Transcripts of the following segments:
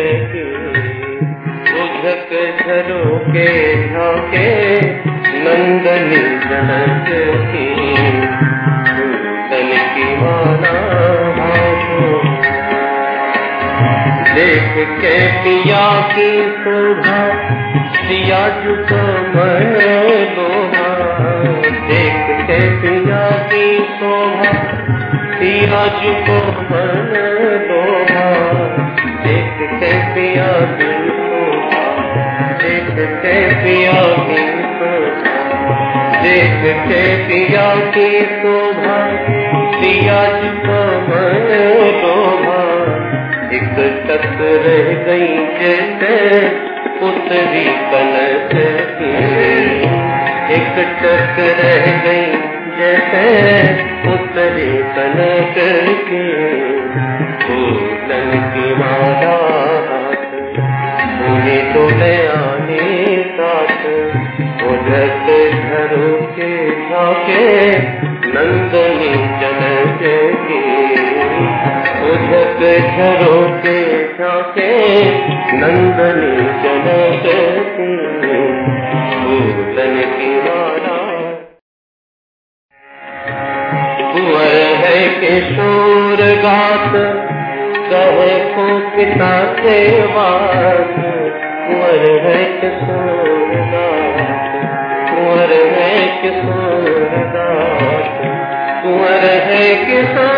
के बुझक झरोके झोके नंदनी जनक की कुंदन की माना देख के पिया की शोभा पिया चुका मन लोहा। देख के पिया की शोभा पिया चुका मन देख के पिया की शोभा देख के पिया की शोभा सिया जुको मन लोभा एक टक रह गई जैसे उतरी कनक की। एक टक रह गई जैसे उतरी कनक उधक घरों के झाके नंदनी जनक की फूलन की माला। है किशोर गात, कहे को पिता से बात। कुंवर है किशोर गात, कुंवर है किशोर गात। कुंवर है किशोर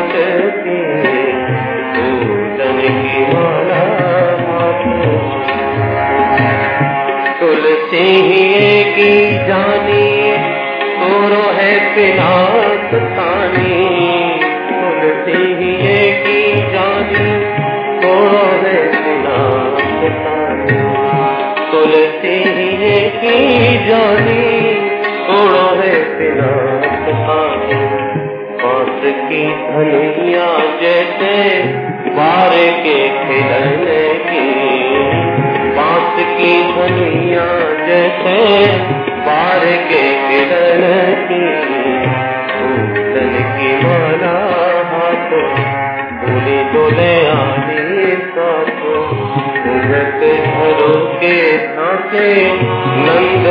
ही की जानी तोरो है पिनाक तानी तुलसी ही की जानी तोरो है पिनाक तानी तुलसी ही की जानी तोरो है पिनाक तानी बाँस की धनिया जैसे बार के खिलने की बाँस की धनिया जैसे बार के किरण की की माला हाथ बोली डोले आने भरो के नंद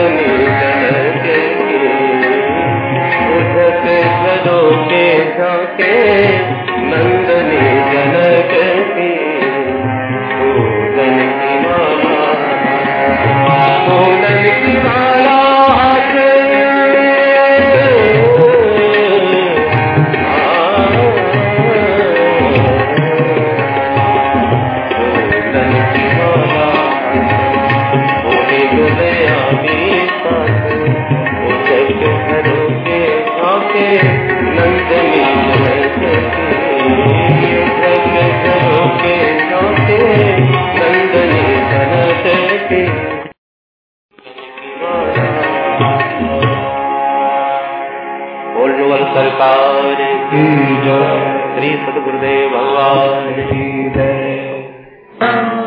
नवल सरकार की जय। श्री सदगुरुदेव भगवान की जय।